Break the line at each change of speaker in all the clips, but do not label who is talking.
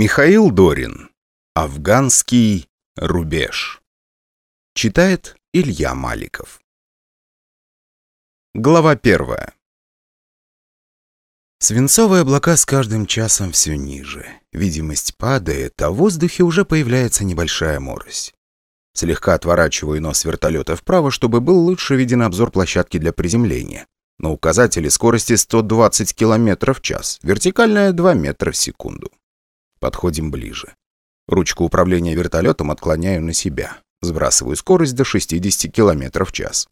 Михаил Дорин. Афганский рубеж. Читает Илья Маликов. Глава первая. Свинцовые облака с каждым часом все ниже. Видимость падает, а в воздухе уже появляется небольшая морось. Слегка отворачиваю нос вертолета вправо, чтобы был лучше виден обзор площадки для приземления. На указателе скорости 120 км в час, вертикальная 2 метра в секунду. Подходим ближе. Ручку управления вертолетом отклоняю на себя. Сбрасываю скорость до 60 км в час.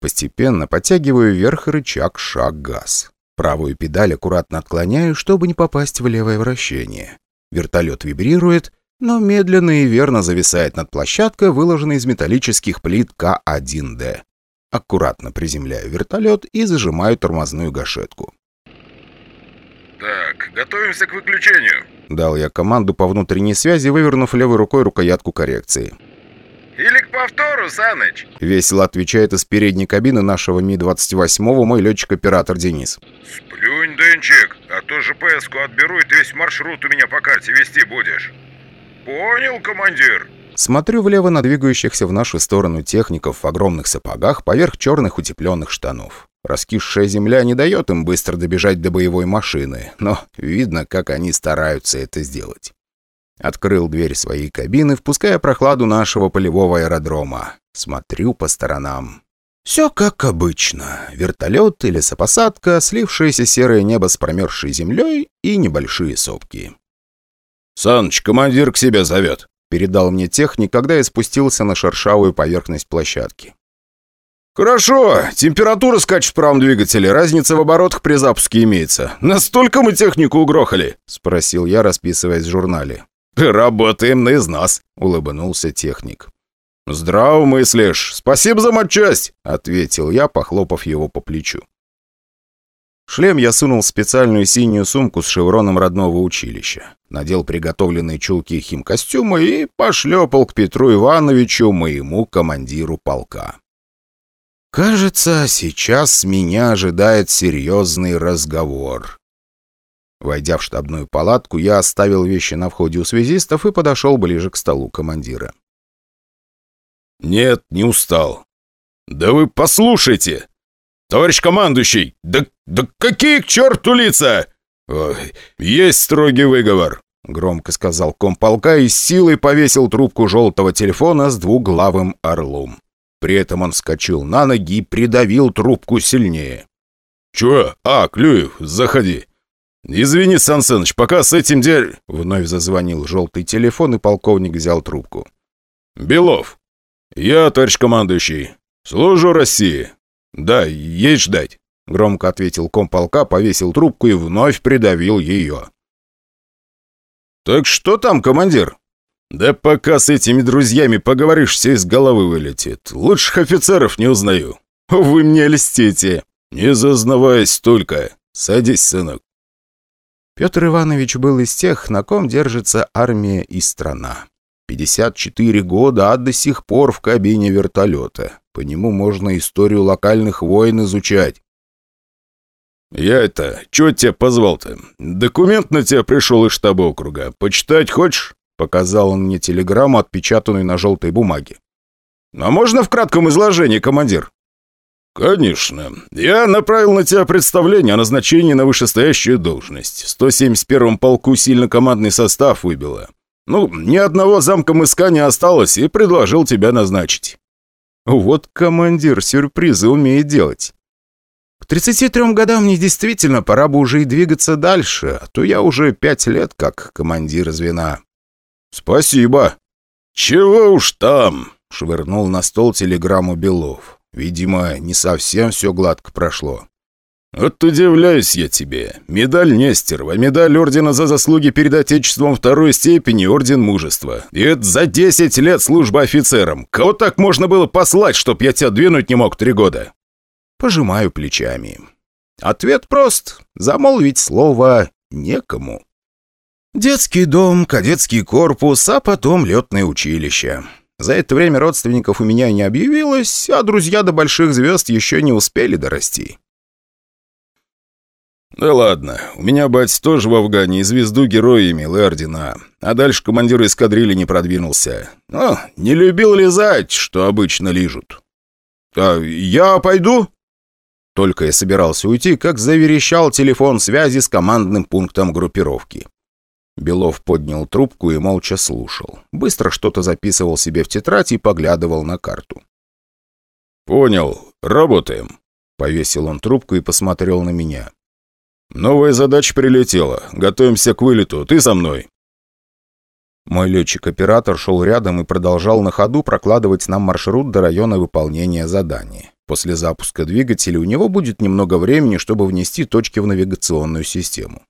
Постепенно подтягиваю вверх рычаг шаг-газ. Правую педаль аккуратно отклоняю, чтобы не попасть в левое вращение. Вертолет вибрирует, но медленно и верно зависает над площадкой, выложенной из металлических плит К1Д. Аккуратно приземляю вертолет и зажимаю тормозную гашетку.
«Так, готовимся к выключению», —
дал я команду по внутренней связи, вывернув левой рукой рукоятку коррекции.
«Или к повтору, Саныч?»
— весело отвечает из передней кабины нашего Ми-28 мой летчик-оператор Денис.
«Сплюнь, Денчик, а то ЖПС-ку отберу, и ты весь маршрут у меня по карте вести будешь». «Понял, командир?»
Смотрю влево на двигающихся в нашу сторону техников в огромных сапогах поверх черных утепленных штанов. Раскисшая земля не дает им быстро добежать до боевой машины, но видно, как они стараются это сделать. Открыл дверь своей кабины, впуская прохладу нашего полевого аэродрома. Смотрю по сторонам. Все как обычно. Вертолет или лесопосадка, слившееся серое небо с промерзшей землей и небольшие сопки.
«Саныч, командир к себе зовет», —
передал мне техник, когда я спустился на шершавую поверхность площадки.
«Хорошо. Температура скачет в правом двигателе. Разница в оборотах при запуске имеется. Настолько мы технику угрохали?» — спросил я, расписываясь в журнале. «Работаем на износ», — улыбнулся техник. «Здраво мыслишь. Спасибо за матчасть», — ответил я, похлопав его по плечу.
Шлем я сунул в специальную синюю сумку с шевроном родного училища. Надел приготовленные чулки химкостюма и пошлепал к Петру Ивановичу, моему командиру полка. Кажется, сейчас меня ожидает серьезный разговор. Войдя в штабную палатку, я оставил вещи на входе у связистов и подошел ближе к столу командира.
«Нет, не устал. Да вы послушайте! Товарищ командующий, да, да какие к черту лица! Ой, есть строгий выговор!» Громко сказал комполка и с силой повесил трубку желтого телефона с двуглавым орлом. При этом он вскочил на ноги и придавил трубку сильнее. «Чё? А, Клюев, заходи!» «Извини, Сан Саныч, пока с этим дель...» Вновь зазвонил желтый телефон, и полковник взял трубку. «Белов. Я, товарищ командующий. Служу России. Да, есть ждать», — громко ответил комполка, повесил трубку и вновь придавил ее. «Так что там, командир?» «Да пока с этими друзьями поговоришь, все из головы вылетит. Лучших офицеров не узнаю. Вы мне льстите. Не зазнаваясь только. Садись, сынок».
Петр Иванович был из тех, на ком держится армия и страна. 54 года, а до сих пор в кабине вертолета. По нему можно историю локальных войн изучать.
«Я это... Чего тебя позвал-то? Документ на тебя пришел из штаба округа. Почитать хочешь?» Показал он мне телеграмму, отпечатанную на желтой бумаге. «А можно в кратком изложении, командир?» «Конечно. Я направил на тебя представление о назначении на вышестоящую должность. 171-м полку сильно командный состав выбило. Ну, ни одного замка мыска не осталось, и предложил тебя назначить».
«Вот командир сюрпризы умеет делать». К 33 годам мне действительно пора бы уже и двигаться дальше, а то я уже пять лет как командир звена.
«Спасибо». «Чего уж там?» — швырнул на стол телеграмму Белов. Видимо, не совсем все гладко прошло. «Вот удивляюсь я тебе. Медаль Нестерова, медаль Ордена за заслуги перед Отечеством второй степени, Орден Мужества. И это за 10 лет службы офицером. Кого так можно было послать, чтоб я тебя двинуть не мог три года?»
Пожимаю плечами. Ответ прост. Замолвить слово некому. Детский дом, кадетский корпус, а потом летное училище. За это время родственников у меня не объявилось, а друзья до больших звезд еще не успели дорасти.
«Да ладно, у меня бать тоже в Афгане и звезду героя имел, и ордена. А дальше командир эскадрильи не продвинулся. Ну, не любил лизать, что обычно лижут». «А я пойду?» Только я собирался уйти, как заверещал телефон связи с командным пунктом группировки. Белов поднял трубку и молча слушал. Быстро что-то записывал себе в тетрадь и поглядывал на карту. «Понял. Работаем», — повесил он трубку и посмотрел на меня. «Новая задача прилетела. Готовимся к вылету. Ты со мной». Мой летчик-оператор шел рядом и продолжал на ходу прокладывать нам маршрут до района выполнения задания. После запуска двигателя у него будет немного времени, чтобы внести точки в навигационную систему.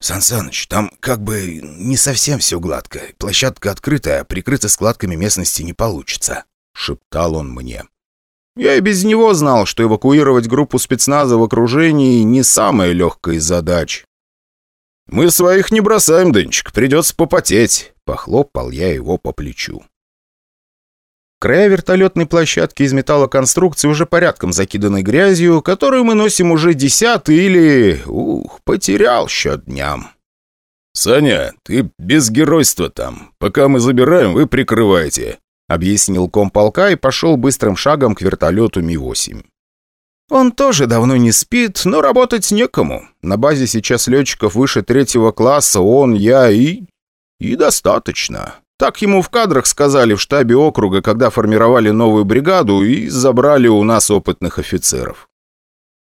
«Сан Саныч, там как бы не совсем все гладко. Площадка открытая, прикрыта складками местности не получится», — шептал он мне.
Я и без него знал, что эвакуировать группу спецназа в окружении не самая легкая из задач. «Мы своих не бросаем, Дынчик, придется попотеть», — похлопал я его по плечу. Края вертолетной площадки из металлоконструкции уже порядком закиданы грязью, которую мы носим уже десятый или... Ух, потерял счет дням. «Саня, ты без геройства там. Пока мы забираем, вы прикрываете», — объяснил комполка и пошел быстрым шагом к вертолету Ми-8. Он тоже давно не спит, но работать некому. На базе сейчас летчиков выше третьего класса, он, я и... и достаточно. Так ему в кадрах сказали в штабе округа, когда формировали новую бригаду и забрали у нас опытных офицеров.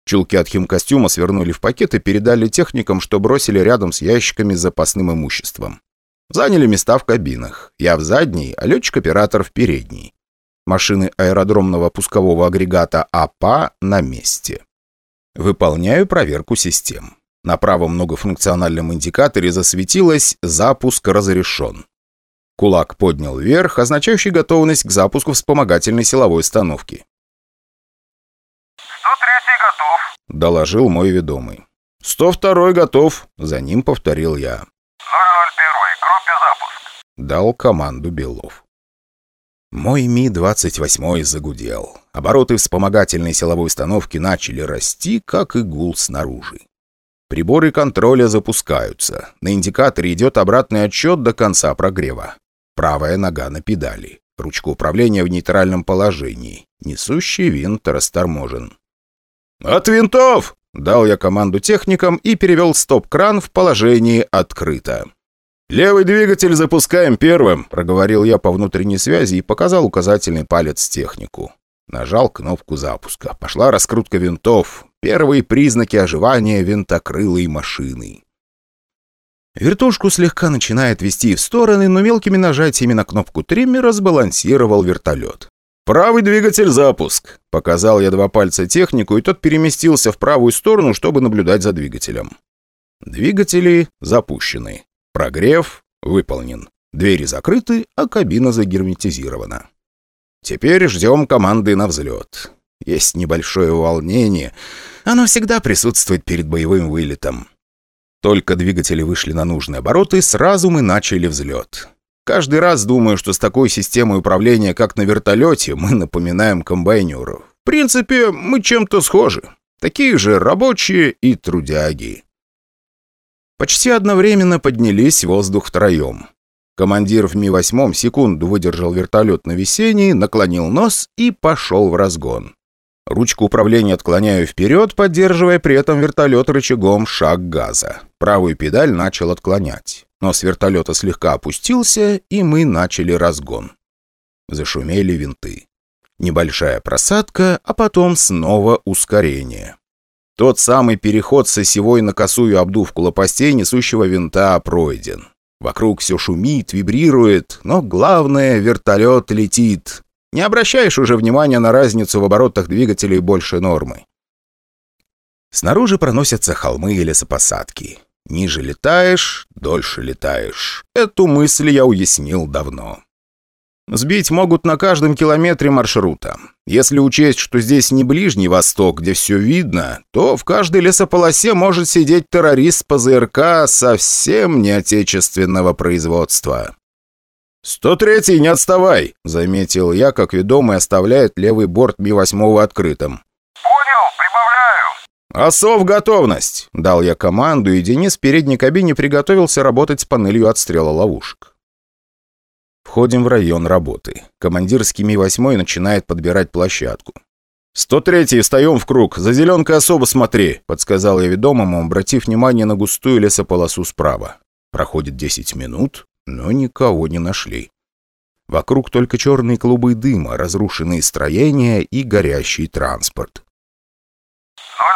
Чулки от химкостюма свернули в пакет и передали техникам, что бросили рядом с ящиками с запасным имуществом. Заняли места в кабинах. Я в задней, а летчик-оператор в передней. Машины аэродромного пускового агрегата АПА на месте. Выполняю проверку систем. На правом многофункциональном индикаторе засветилось «Запуск разрешен». Кулак поднял вверх, означающий готовность к запуску вспомогательной силовой установки.
«103-й готов», —
доложил мой ведомый. «102-й готов», — за ним повторил я. Дал команду Белов. Мой Ми-28 загудел. Обороты вспомогательной силовой установки начали расти, как и гул снаружи. Приборы контроля запускаются. На индикаторе идет обратный отчет до конца прогрева. Правая нога на педали. Ручка управления в нейтральном положении. Несущий винт расторможен. «От винтов!» — дал я команду техникам и перевел стоп-кран в положение «открыто». «Левый двигатель запускаем первым», — проговорил я по внутренней связи и показал указательный палец технику. Нажал кнопку запуска. Пошла раскрутка винтов. Первые признаки оживания винтокрылой машины. Вертушку слегка начинает вести в стороны, но мелкими нажатиями на кнопку триммера сбалансировал вертолет. «Правый двигатель запуск», — показал я два пальца технику, и тот переместился в правую сторону, чтобы наблюдать за двигателем. Двигатели запущены. Прогрев выполнен. Двери закрыты, а кабина загерметизирована. Теперь ждем команды на взлет. Есть небольшое волнение. Оно всегда присутствует перед боевым вылетом. Только двигатели вышли на нужные обороты, сразу мы начали взлет. Каждый раз думаю, что с такой системой управления, как на вертолете, мы напоминаем комбайнеров. В принципе, мы чем-то схожи. Такие же рабочие и трудяги. Почти одновременно поднялись в воздух втроем. Командир в Ми-8 секунду выдержал вертолет на весенний, наклонил нос и пошел в разгон. Ручку управления отклоняю вперед, поддерживая при этом вертолет рычагом шаг газа. Правую педаль начал отклонять. Нос вертолета слегка опустился, и мы начали разгон. Зашумели винты. Небольшая просадка, а потом снова ускорение. Тот самый переход с осевой на косую обдувку лопастей несущего винта пройден. Вокруг все шумит, вибрирует, но главное — вертолет летит. Не обращаешь уже внимания на разницу в оборотах двигателей больше нормы. Снаружи проносятся холмы и лесопосадки. Ниже летаешь, дольше летаешь. Эту мысль я уяснил давно. Сбить могут на каждом километре маршрута. Если учесть, что здесь не Ближний Восток, где все видно, то в каждой лесополосе может сидеть террорист по ЗРК совсем не отечественного производства. «103-й, не отставай!» — заметил я, как ведомый оставляет левый борт Ми-8 открытым.
«Понял, прибавляю!»
«Осов готовность!» – дал я команду, и Денис в передней кабине приготовился работать с панелью отстрела ловушек. Входим в район работы. Командирский Ми-8 начинает подбирать площадку. «103-й, встаем в круг, за зеленкой особо смотри», – подсказал я ведомому, обратив внимание на густую лесополосу справа. Проходит 10 минут, но никого не нашли. Вокруг только черные клубы дыма, разрушенные строения и горящий транспорт.
001,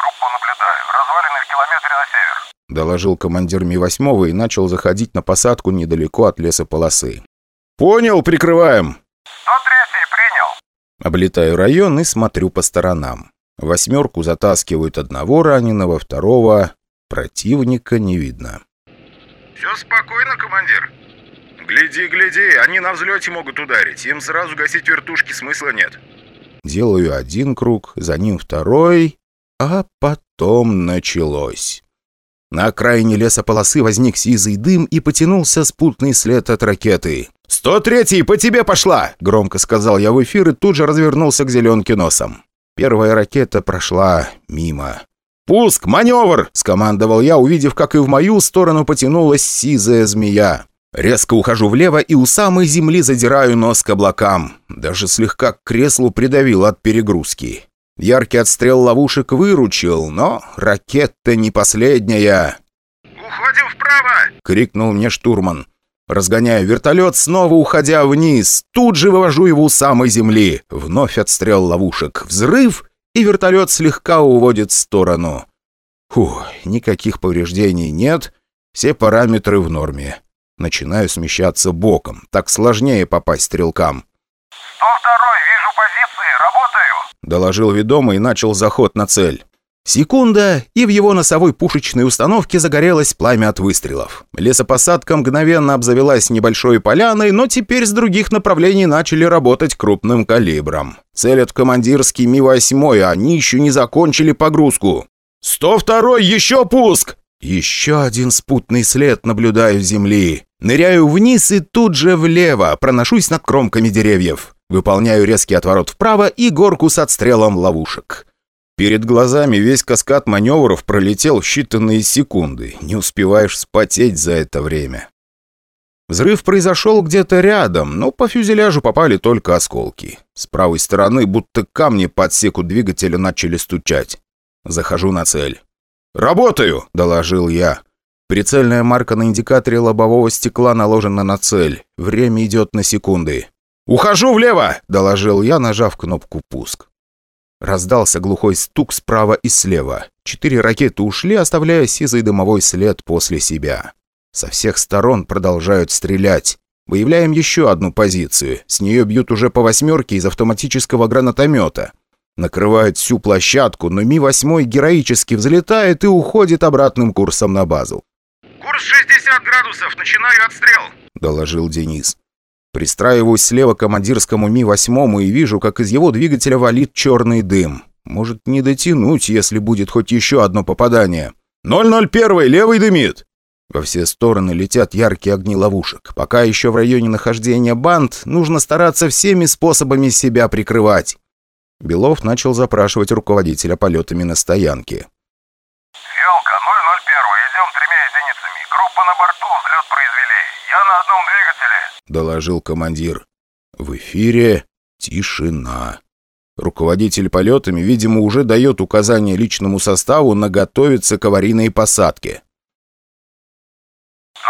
группу наблюдаю. Развалины в километре на север.
Доложил командир Ми-8 и начал заходить на посадку недалеко от лесополосы. «Понял, прикрываем!»
103, принял.
Облетаю район и смотрю по сторонам. Восьмерку затаскивают одного раненого, второго. Противника не видно.
Все спокойно, командир. Гляди, гляди, они на взлете могут ударить. Им сразу гасить вертушки смысла нет.
Делаю один круг, за ним второй, а потом началось. На окраине лесополосы возник сизый дым и потянулся спутный след от ракеты. «103-й, по тебе пошла!» – громко сказал я в эфир и тут же развернулся к зеленке носом. Первая ракета прошла мимо. «Пуск! Маневр!» – скомандовал я, увидев, как и в мою сторону потянулась сизая змея. Резко ухожу влево и у самой земли задираю нос к облакам. Даже слегка к креслу придавил от перегрузки. Яркий отстрел ловушек выручил, но ракета не последняя.
Уходим вправо!
— крикнул мне штурман. Разгоняю вертолет, снова уходя вниз. Тут же вывожу его у самой земли. Вновь отстрел ловушек. Взрыв, и вертолет слегка уводит в сторону. Фух, никаких повреждений нет. Все параметры в норме. Начинаю смещаться боком. Так сложнее попасть стрелкам.
102, вижу позиции, работаю.
Доложил ведомый и начал заход на цель. Секунда, и в его носовой пушечной установке загорелось пламя от выстрелов. Лесопосадка мгновенно обзавелась небольшой поляной, но теперь с других направлений начали работать крупным калибром. Целят в командирский Ми-8, а они еще не закончили погрузку. «102-й, еще пуск!» Еще один спутный след наблюдаю с земли. Ныряю вниз и тут же влево, проношусь над кромками деревьев. Выполняю резкий отворот вправо и горку с отстрелом ловушек. Перед глазами весь каскад маневров пролетел в считанные секунды. Не успеваешь вспотеть за это время. Взрыв произошел где-то рядом, но по фюзеляжу попали только осколки. С правой стороны будто камни по отсеку двигателя начали стучать. Захожу на цель. «Работаю!» – доложил я. Прицельная марка на индикаторе лобового стекла наложена на цель. Время идет на секунды. «Ухожу влево!» – доложил я, нажав кнопку «Пуск». Раздался глухой стук справа и слева. Четыре ракеты ушли, оставляя сизый дымовой след после себя. Со всех сторон продолжают стрелять. Выявляем еще одну позицию. С нее бьют уже по восьмерке из автоматического гранатомета. Накрывают всю площадку, но Ми-8 героически взлетает и уходит обратным курсом на базу.
Курс 60 градусов, начинаю отстрел.
— доложил Денис. Пристраиваюсь слева к командирскому Ми-8 и вижу, как из его двигателя валит черный дым. Может не дотянуть, если будет хоть еще одно попадание. «001, левый дымит!» Во все стороны летят яркие огни ловушек. Пока еще в районе нахождения банд, нужно стараться всеми способами себя прикрывать. Белов начал запрашивать руководителя полетами на стоянке.
Елка, 001, идем тремя единицами. Группа на борту, взлет произвели. Я на одном
доложил командир. В эфире тишина. Руководитель полетами, видимо, уже дает указание личному составу наготовиться к аварийной посадке.
001,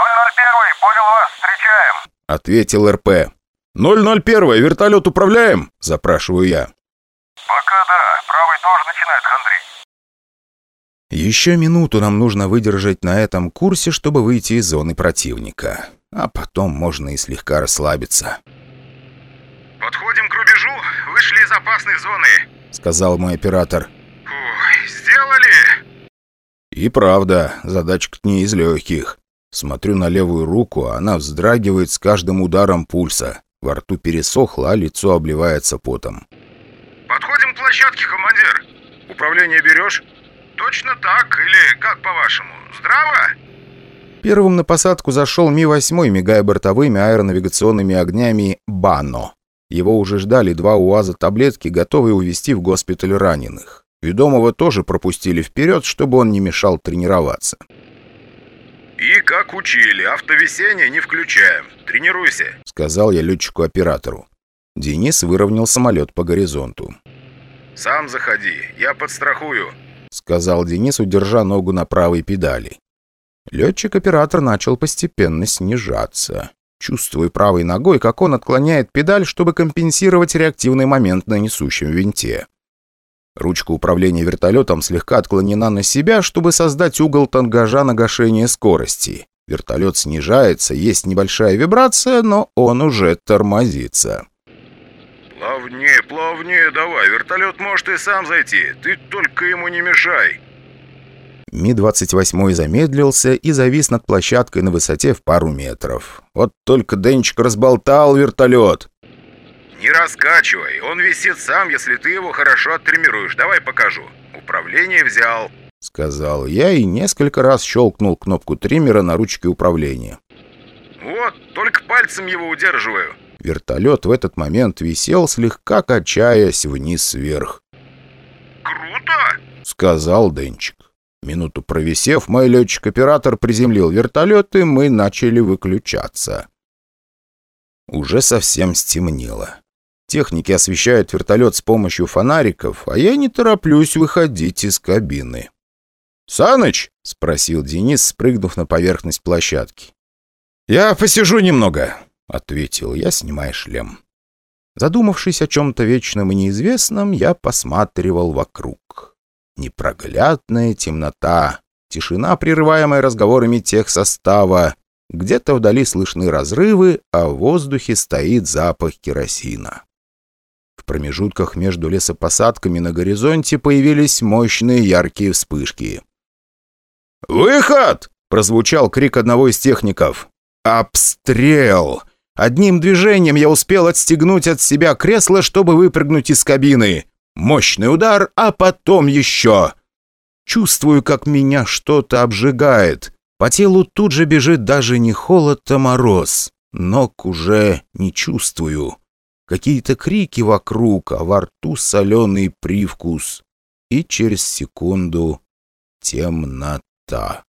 понял вас, встречаем.
— ответил РП. «001, вертолет управляем?» – запрашиваю я.
Пока да, правый тоже начинает хандрить.
Еще минуту нам нужно выдержать на этом курсе, чтобы выйти из зоны противника. А потом можно и слегка расслабиться.
Подходим к рубежу, вышли из опасной зоны.
— сказал мой оператор.
Ой, сделали.
И правда, задачка не из легких. Смотрю на левую руку, а она вздрагивает с каждым ударом пульса. Во рту пересохло, а лицо обливается потом.
Подходим к площадке, командир. Управление берешь? Точно так, или как по-вашему? Здраво?
Первым на посадку зашел Ми-8, мигая бортовыми аэронавигационными огнями «Бано». Его уже ждали два УАЗа таблетки, готовые увезти в госпиталь раненых. Ведомого тоже пропустили вперед, чтобы он не мешал тренироваться.
«И как учили, автовесение не включаем. Тренируйся», —
сказал я летчику-оператору. Денис выровнял самолет по горизонту.
«Сам заходи, я подстрахую», —
сказал Денис, удержа ногу на правой педали. Летчик-оператор начал постепенно снижаться. Чувствуя правой ногой, как он отклоняет педаль, чтобы компенсировать реактивный момент на несущем винте. Ручка управления вертолетом слегка отклонена на себя, чтобы создать угол тангажа на гашение скорости. Вертолет снижается, есть небольшая вибрация, но он уже тормозится.
«Плавнее, плавнее давай, вертолет может и сам зайти, ты только ему не мешай».
Ми-28 замедлился и завис над площадкой на высоте в пару метров. Вот только Денчик разболтал вертолет.
«Не раскачивай, он висит сам, если ты его хорошо оттренируешь. Давай покажу. Управление взял», —
сказал я и несколько раз щелкнул кнопку триммера на ручке управления.
«Вот, только пальцем его удерживаю».
Вертолет в этот момент висел, слегка качаясь вниз-вверх.
«Круто!»
— сказал Денчик. Минуту провисев, мой летчик-оператор приземлил вертолет, и мы начали выключаться. Уже совсем стемнело. Техники освещают вертолет с помощью фонариков, а я не тороплюсь выходить из кабины. «Саныч?» — спросил Денис, спрыгнув на поверхность площадки. «Я посижу немного», — ответил я, снимая шлем. Задумавшись о чем-то вечном и неизвестном, я посматривал вокруг. Непроглядная темнота, тишина, прерываемая разговорами тех состава. Где-то вдали слышны разрывы, а в воздухе стоит запах керосина. В промежутках между лесопосадками на горизонте появились мощные яркие вспышки. «Выход!» — прозвучал крик одного из техников. «Обстрел!» Одним движением я успел отстегнуть от себя кресло, чтобы выпрыгнуть из кабины. Мощный удар, а потом еще. Чувствую, как меня что-то обжигает. По телу тут же бежит даже не холод, а мороз. Ног уже не чувствую. Какие-то крики вокруг, а во рту соленый привкус. И через секунду темнота.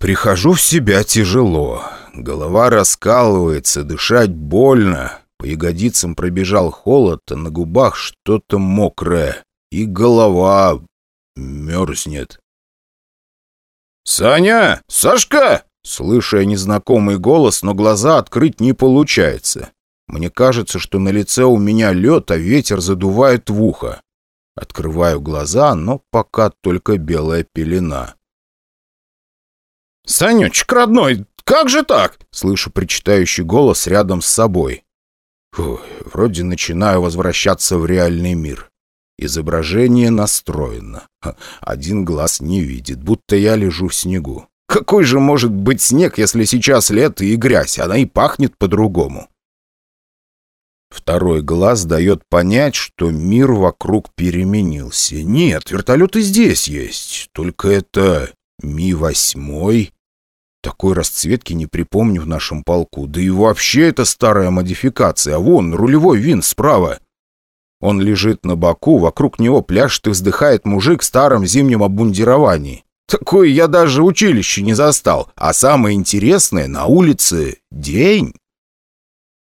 Прихожу в себя тяжело. Голова раскалывается, дышать больно. По ягодицам пробежал холод, а на губах что-то мокрое. И голова мерзнет. «Саня! Сашка!» Слыша незнакомый голос, но глаза открыть не получается. Мне кажется, что на лице у меня лед, а ветер задувает в ухо. Открываю глаза, но пока только белая пелена. «Санечек, родной, как же так?» Слышу причитающий голос рядом с собой. Фу, вроде начинаю возвращаться в реальный мир. Изображение настроено. Один глаз не видит, будто я лежу в снегу. Какой же может быть снег, если сейчас лето и грязь? Она и пахнет по-другому. Второй глаз дает понять, что мир вокруг переменился. Нет, вертолет и здесь есть. Только это Ми-8. Такой расцветки не припомню в нашем полку. Да и вообще это старая модификация. Вон, рулевой винт справа. Он лежит на боку, вокруг него пляшет и вздыхает мужик в старом зимнем обмундировании. Такое я даже училище не застал. А самое интересное, на улице день.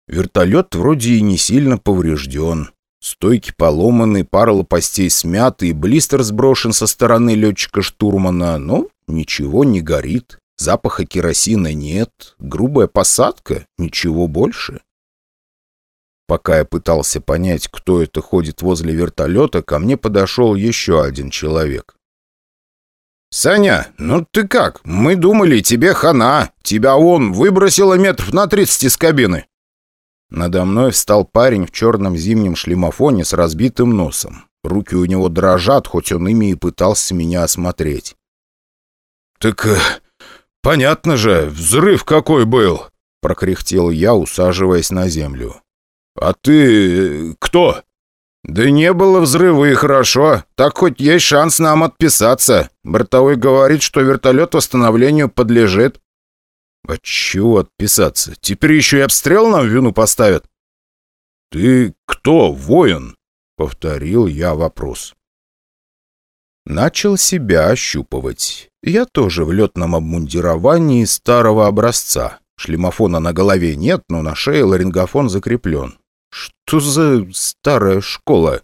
Вертолет вроде и не сильно поврежден. Стойки поломаны, пара лопастей смяты, и блистер сброшен со стороны летчика-штурмана, но ничего не горит. Запаха керосина нет, грубая посадка, ничего больше. Пока я пытался понять, кто это ходит возле вертолета, ко мне подошел еще один человек. «Саня, ну ты как? Мы думали, тебе хана. Тебя он выбросило метров на тридцать из кабины». Надо мной встал парень в черном зимнем шлемофоне с разбитым носом. Руки у него дрожат, хоть он ими и пытался меня осмотреть. «Так э, понятно же, взрыв какой был!» — прокряхтел я, усаживаясь на землю. «А ты э, кто?» «Да не было взрыва и хорошо. Так хоть есть шанс нам отписаться. Бортовой говорит, что вертолет восстановлению подлежит». «От чего отписаться? Теперь еще и обстрел нам вину поставят?» «Ты кто, воин?» — повторил я вопрос. Начал себя ощупывать. Я тоже в летном обмундировании старого образца. Шлемофона на голове нет, но на шее ларингофон закреплен. Что за старая школа?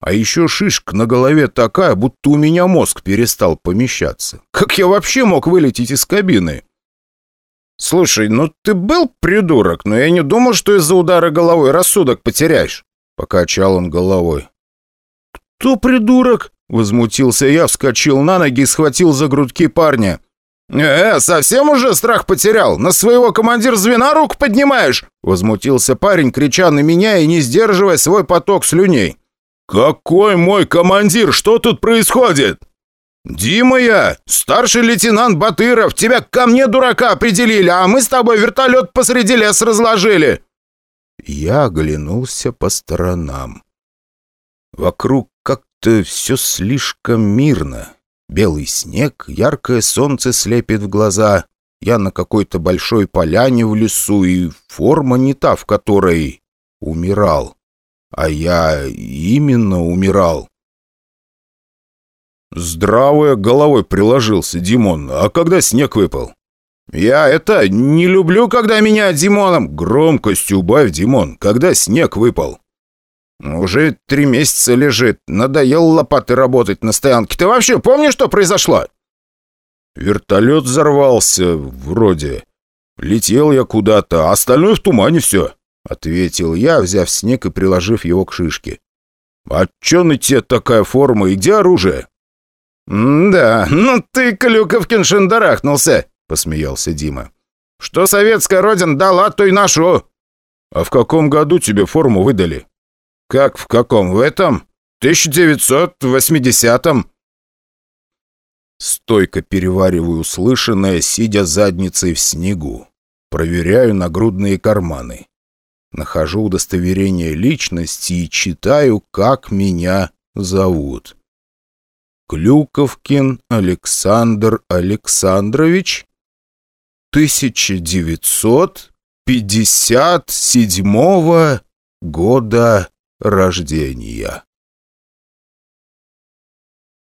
А еще шишка на голове такая, будто у меня мозг перестал помещаться. Как я вообще мог вылететь из кабины? «Слушай, ну ты был придурок, но я не думал, что из-за удара головой рассудок потеряешь», — покачал он головой. «Кто придурок?» — возмутился я, вскочил на ноги и схватил за грудки парня. «Э, совсем уже страх потерял? На своего командир звена руку поднимаешь?» Возмутился парень, крича на меня и не сдерживая свой поток слюней.
«Какой мой командир? Что тут происходит?»
«Дима я! Старший лейтенант Батыров! Тебя ко мне, дурака, определили, а мы с тобой вертолет посреди леса разложили!» Я оглянулся по сторонам. Вокруг как-то все слишком мирно. Белый снег, яркое солнце слепит в глаза. Я на какой-то большой поляне в лесу, и форма не та, в которой умирал. А я именно умирал.
Здравая головой приложился, Димон. А когда снег выпал?
Я это не люблю, когда меня Димоном...
Громкость убавь, Димон. Когда снег выпал?
Уже три месяца лежит. Надоел лопаты работать на стоянке. Ты вообще помнишь, что произошло?
Вертолет взорвался, вроде. Летел я куда-то, а остальное в тумане все. Ответил я, взяв снег и приложив его к шишке. «А чё на тебе такая форма и где оружие?»
«Да, ну ты, Клюковкин, шандарахнулся», — посмеялся Дима. «Что советская родина дала, то и ношу».
«А в каком году тебе форму выдали?»
«Как в каком? В этом? 1980-м?» Стойко перевариваю услышанное, сидя задницей в снегу. Проверяю нагрудные карманы. Нахожу удостоверение личности и читаю, как меня зовут. Клюковкин Александр Александрович, 1957 года рождения.